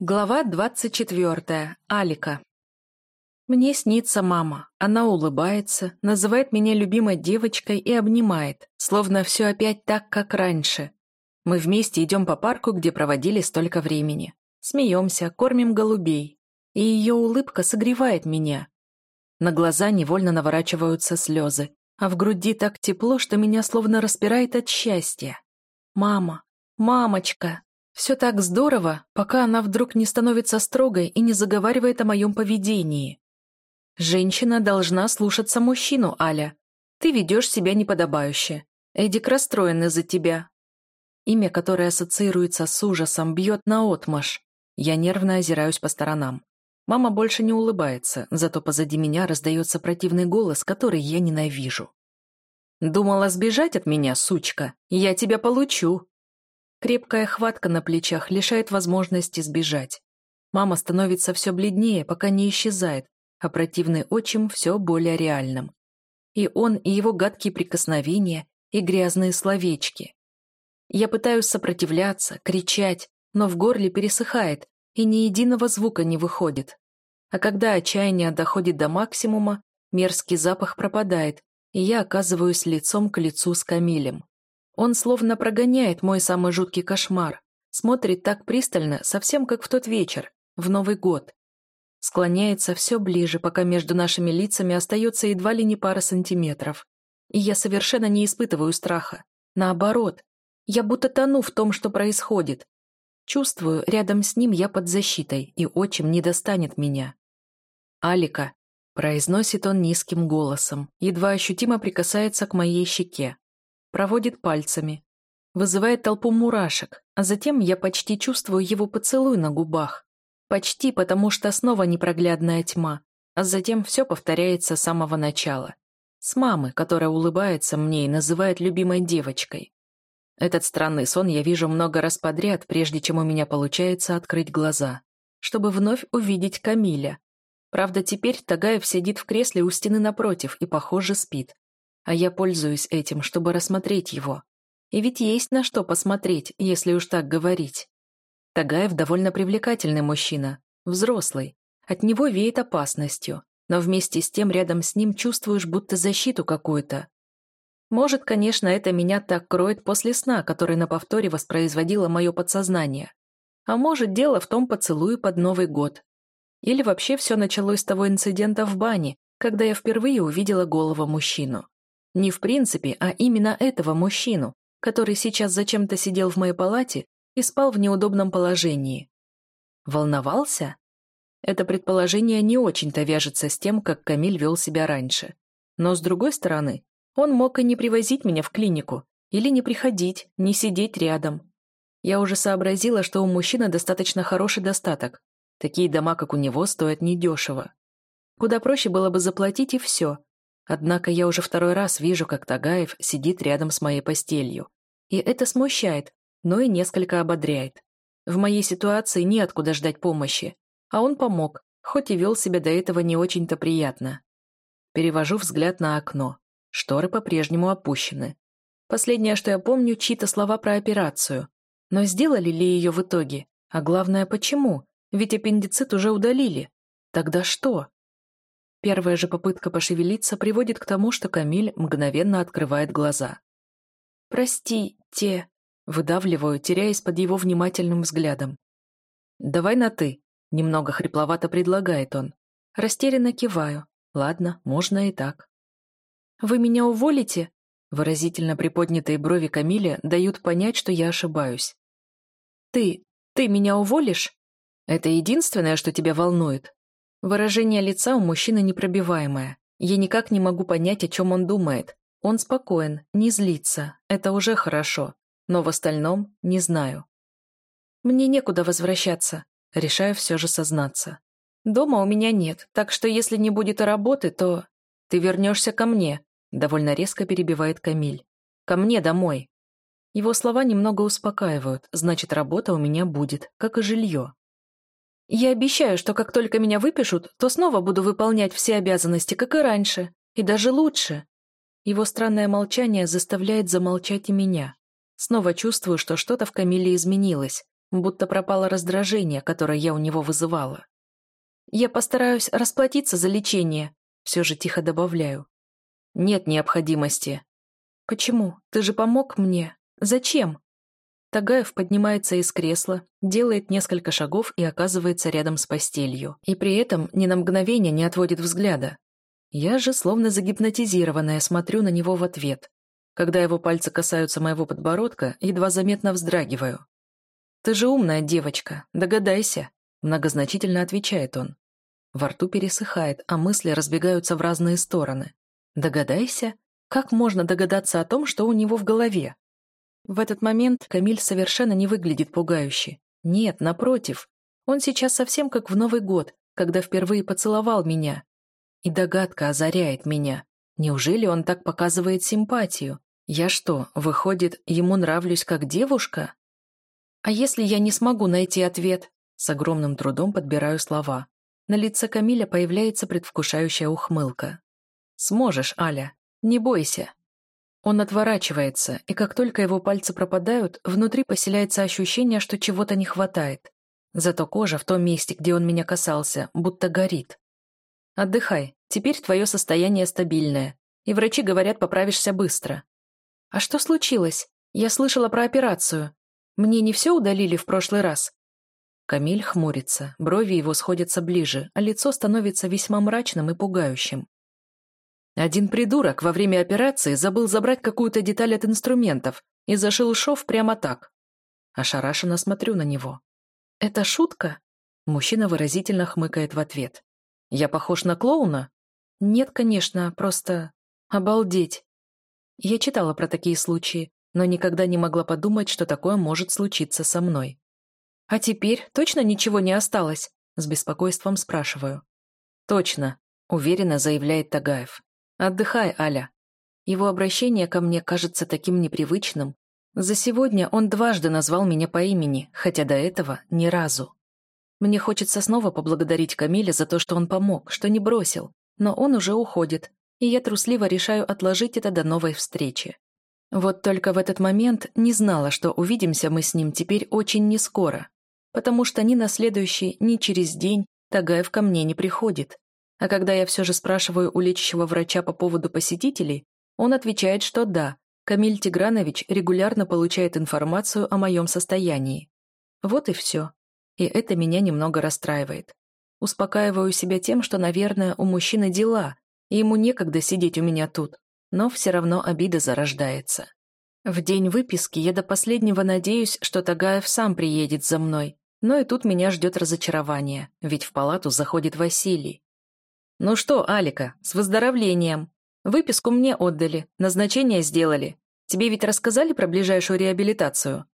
Глава двадцать четвертая. Алика. Мне снится мама. Она улыбается, называет меня любимой девочкой и обнимает, словно все опять так, как раньше. Мы вместе идем по парку, где проводили столько времени. Смеемся, кормим голубей. И ее улыбка согревает меня. На глаза невольно наворачиваются слезы, а в груди так тепло, что меня словно распирает от счастья. Мама, мамочка, все так здорово, пока она вдруг не становится строгой и не заговаривает о моем поведении. Женщина должна слушаться мужчину, Аля. Ты ведешь себя неподобающе. Эдик расстроен из-за тебя. Имя, которое ассоциируется с ужасом, бьет наотмашь. Я нервно озираюсь по сторонам. Мама больше не улыбается, зато позади меня раздается противный голос, который я ненавижу. «Думала сбежать от меня, сучка? Я тебя получу!» Крепкая хватка на плечах лишает возможности сбежать. Мама становится все бледнее, пока не исчезает, а противный отчим все более реальным. И он, и его гадкие прикосновения, и грязные словечки. Я пытаюсь сопротивляться, кричать, но в горле пересыхает, и ни единого звука не выходит. А когда отчаяние доходит до максимума, мерзкий запах пропадает, и я оказываюсь лицом к лицу с Камилем. Он словно прогоняет мой самый жуткий кошмар, смотрит так пристально, совсем как в тот вечер, в Новый год. Склоняется все ближе, пока между нашими лицами остается едва ли не пара сантиметров. И я совершенно не испытываю страха. Наоборот, я будто тону в том, что происходит. Чувствую, рядом с ним я под защитой, и отчим не достанет меня. «Алика», — произносит он низким голосом, едва ощутимо прикасается к моей щеке проводит пальцами, вызывает толпу мурашек, а затем я почти чувствую его поцелуй на губах. Почти, потому что снова непроглядная тьма, а затем все повторяется с самого начала. С мамы, которая улыбается мне и называет любимой девочкой. Этот странный сон я вижу много раз подряд, прежде чем у меня получается открыть глаза, чтобы вновь увидеть Камиля. Правда, теперь Тагаев сидит в кресле у стены напротив и, похоже, спит а я пользуюсь этим, чтобы рассмотреть его. И ведь есть на что посмотреть, если уж так говорить. Тагаев довольно привлекательный мужчина, взрослый. От него веет опасностью, но вместе с тем рядом с ним чувствуешь будто защиту какую-то. Может, конечно, это меня так кроет после сна, который на повторе воспроизводило мое подсознание. А может, дело в том поцелуе под Новый год. Или вообще все началось с того инцидента в бане, когда я впервые увидела голого мужчину. Не в принципе, а именно этого мужчину, который сейчас зачем-то сидел в моей палате и спал в неудобном положении. Волновался? Это предположение не очень-то вяжется с тем, как Камиль вел себя раньше. Но, с другой стороны, он мог и не привозить меня в клинику, или не приходить, не сидеть рядом. Я уже сообразила, что у мужчины достаточно хороший достаток. Такие дома, как у него, стоят недешево. Куда проще было бы заплатить и все, Однако я уже второй раз вижу, как Тагаев сидит рядом с моей постелью. И это смущает, но и несколько ободряет. В моей ситуации неоткуда ждать помощи, а он помог, хоть и вел себя до этого не очень-то приятно. Перевожу взгляд на окно. Шторы по-прежнему опущены. Последнее, что я помню, чьи-то слова про операцию. Но сделали ли ее в итоге? А главное, почему? Ведь аппендицит уже удалили. Тогда что? Первая же попытка пошевелиться приводит к тому, что Камиль мгновенно открывает глаза. «Простите», — выдавливаю, теряясь под его внимательным взглядом. «Давай на «ты», — немного хрипловато предлагает он. Растерянно киваю. Ладно, можно и так. «Вы меня уволите?» Выразительно приподнятые брови Камиля дают понять, что я ошибаюсь. «Ты... ты меня уволишь?» «Это единственное, что тебя волнует?» Выражение лица у мужчины непробиваемое. Я никак не могу понять, о чем он думает. Он спокоен, не злится. Это уже хорошо. Но в остальном не знаю. Мне некуда возвращаться. Решаю все же сознаться. Дома у меня нет, так что если не будет работы, то... Ты вернешься ко мне, довольно резко перебивает Камиль. Ко мне домой. Его слова немного успокаивают, значит, работа у меня будет, как и жилье. Я обещаю, что как только меня выпишут, то снова буду выполнять все обязанности, как и раньше, и даже лучше. Его странное молчание заставляет замолчать и меня. Снова чувствую, что что-то в Камиле изменилось, будто пропало раздражение, которое я у него вызывала. «Я постараюсь расплатиться за лечение», — все же тихо добавляю. «Нет необходимости». «Почему? Ты же помог мне. Зачем?» Тагаев поднимается из кресла, делает несколько шагов и оказывается рядом с постелью. И при этом ни на мгновение не отводит взгляда. Я же, словно загипнотизированная, смотрю на него в ответ. Когда его пальцы касаются моего подбородка, едва заметно вздрагиваю. «Ты же умная девочка, догадайся», — многозначительно отвечает он. Во рту пересыхает, а мысли разбегаются в разные стороны. «Догадайся? Как можно догадаться о том, что у него в голове?» В этот момент Камиль совершенно не выглядит пугающе. Нет, напротив. Он сейчас совсем как в Новый год, когда впервые поцеловал меня. И догадка озаряет меня. Неужели он так показывает симпатию? Я что, выходит, ему нравлюсь как девушка? А если я не смогу найти ответ? С огромным трудом подбираю слова. На лице Камиля появляется предвкушающая ухмылка. «Сможешь, Аля. Не бойся». Он отворачивается, и как только его пальцы пропадают, внутри поселяется ощущение, что чего-то не хватает. Зато кожа в том месте, где он меня касался, будто горит. «Отдыхай. Теперь твое состояние стабильное. И врачи говорят, поправишься быстро». «А что случилось? Я слышала про операцию. Мне не все удалили в прошлый раз?» Камиль хмурится, брови его сходятся ближе, а лицо становится весьма мрачным и пугающим. Один придурок во время операции забыл забрать какую-то деталь от инструментов и зашил шов прямо так. Ошарашенно смотрю на него. «Это шутка?» Мужчина выразительно хмыкает в ответ. «Я похож на клоуна?» «Нет, конечно, просто... Обалдеть!» Я читала про такие случаи, но никогда не могла подумать, что такое может случиться со мной. «А теперь точно ничего не осталось?» С беспокойством спрашиваю. «Точно», — уверенно заявляет Тагаев. «Отдыхай, Аля». Его обращение ко мне кажется таким непривычным. За сегодня он дважды назвал меня по имени, хотя до этого ни разу. Мне хочется снова поблагодарить Камиля за то, что он помог, что не бросил, но он уже уходит, и я трусливо решаю отложить это до новой встречи. Вот только в этот момент не знала, что увидимся мы с ним теперь очень нескоро, потому что ни на следующий, ни через день Тагаев ко мне не приходит. А когда я все же спрашиваю у лечащего врача по поводу посетителей, он отвечает, что да, Камиль Тигранович регулярно получает информацию о моем состоянии. Вот и все. И это меня немного расстраивает. Успокаиваю себя тем, что, наверное, у мужчины дела, и ему некогда сидеть у меня тут, но все равно обида зарождается. В день выписки я до последнего надеюсь, что Тагаев сам приедет за мной, но и тут меня ждет разочарование, ведь в палату заходит Василий. «Ну что, Алика, с выздоровлением. Выписку мне отдали, назначение сделали. Тебе ведь рассказали про ближайшую реабилитацию?»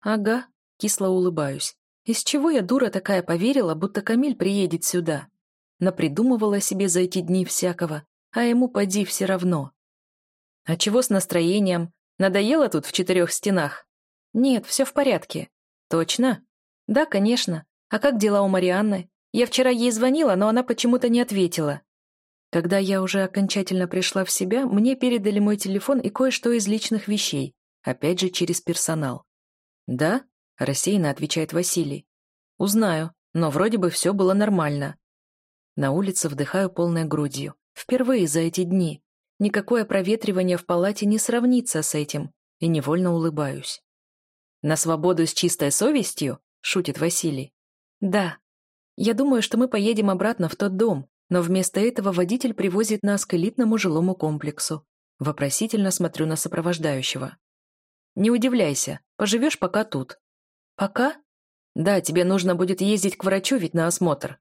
«Ага», — кисло улыбаюсь. «Из чего я, дура такая, поверила, будто Камиль приедет сюда?» Напридумывала себе за эти дни всякого, а ему поди все равно. «А чего с настроением? Надоело тут в четырех стенах?» «Нет, все в порядке». «Точно?» «Да, конечно. А как дела у Марианны? Я вчера ей звонила, но она почему-то не ответила. Когда я уже окончательно пришла в себя, мне передали мой телефон и кое-что из личных вещей, опять же через персонал. «Да?» – рассеянно отвечает Василий. «Узнаю, но вроде бы все было нормально». На улице вдыхаю полной грудью. Впервые за эти дни. Никакое проветривание в палате не сравнится с этим, и невольно улыбаюсь. «На свободу с чистой совестью?» – шутит Василий. «Да», я думаю, что мы поедем обратно в тот дом, но вместо этого водитель привозит нас к элитному жилому комплексу. Вопросительно смотрю на сопровождающего. Не удивляйся, поживешь пока тут. Пока? Да, тебе нужно будет ездить к врачу ведь на осмотр.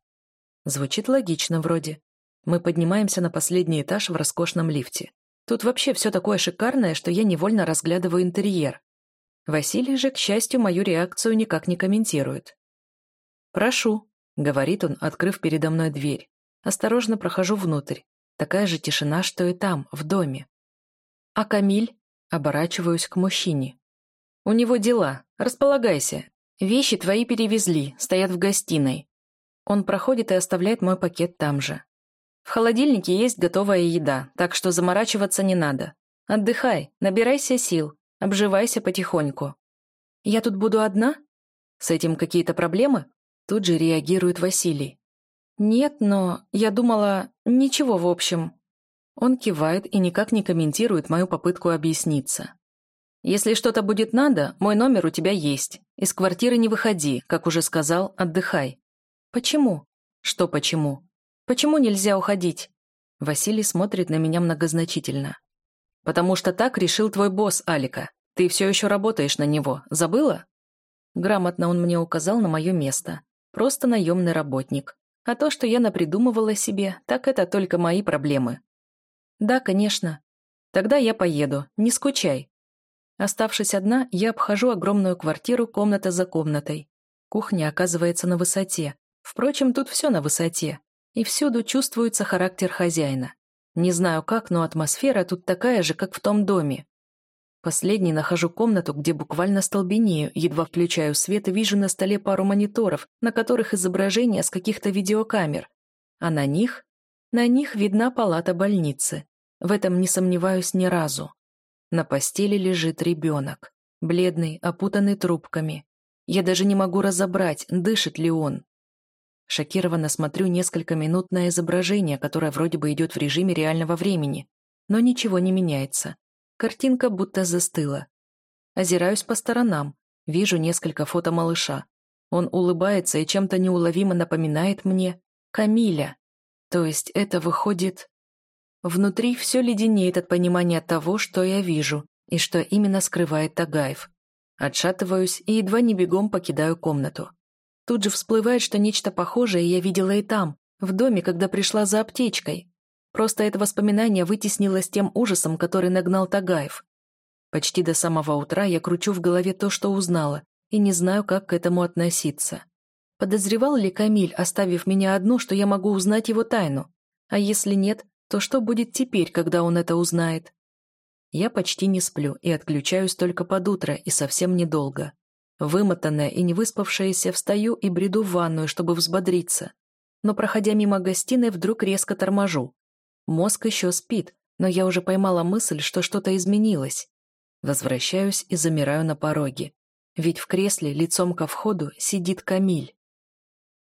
Звучит логично вроде. Мы поднимаемся на последний этаж в роскошном лифте. Тут вообще все такое шикарное, что я невольно разглядываю интерьер. Василий же, к счастью, мою реакцию никак не комментирует. «Прошу», — говорит он, открыв передо мной дверь. Осторожно прохожу внутрь. Такая же тишина, что и там, в доме. «А Камиль?» — оборачиваюсь к мужчине. «У него дела. Располагайся. Вещи твои перевезли, стоят в гостиной». Он проходит и оставляет мой пакет там же. В холодильнике есть готовая еда, так что заморачиваться не надо. Отдыхай, набирайся сил, обживайся потихоньку. Я тут буду одна? С этим какие-то проблемы? Тут же реагирует Василий. Нет, но я думала... Ничего, в общем. Он кивает и никак не комментирует мою попытку объясниться. Если что-то будет надо, мой номер у тебя есть. Из квартиры не выходи, как уже сказал, отдыхай. Почему? Что почему? Почему нельзя уходить? Василий смотрит на меня многозначительно. Потому что так решил твой босс, Алика. Ты все еще работаешь на него. Забыла? Грамотно он мне указал на мое место. Просто наемный работник. А то, что я напридумывала себе, так это только мои проблемы. Да, конечно. Тогда я поеду, не скучай. Оставшись одна, я обхожу огромную квартиру комната за комнатой. Кухня оказывается на высоте. Впрочем, тут все на высоте. И всюду чувствуется характер хозяина. Не знаю как, но атмосфера тут такая же, как в том доме. Последний нахожу комнату, где буквально столбенею, едва включаю свет и вижу на столе пару мониторов, на которых изображения с каких-то видеокамер. А на них? На них видна палата больницы. В этом не сомневаюсь ни разу. На постели лежит ребенок. Бледный, опутанный трубками. Я даже не могу разобрать, дышит ли он. Шокированно смотрю несколько минут на изображение, которое вроде бы идет в режиме реального времени, но ничего не меняется. Картинка будто застыла. Озираюсь по сторонам, вижу несколько фото малыша. Он улыбается и чем-то неуловимо напоминает мне Камиля. То есть это выходит... Внутри все леденеет от понимания того, что я вижу, и что именно скрывает Тагаев. Отшатываюсь и едва не бегом покидаю комнату. Тут же всплывает, что нечто похожее я видела и там, в доме, когда пришла за аптечкой. Просто это воспоминание вытеснилось тем ужасом, который нагнал Тагаев. Почти до самого утра я кручу в голове то, что узнала, и не знаю, как к этому относиться. Подозревал ли Камиль, оставив меня одну, что я могу узнать его тайну? А если нет, то что будет теперь, когда он это узнает? Я почти не сплю и отключаюсь только под утро и совсем недолго. Вымотанная и невыспавшаяся, встаю и бреду в ванную, чтобы взбодриться. Но, проходя мимо гостиной, вдруг резко торможу. Мозг еще спит, но я уже поймала мысль, что что-то изменилось. Возвращаюсь и замираю на пороге. Ведь в кресле лицом ко входу сидит Камиль.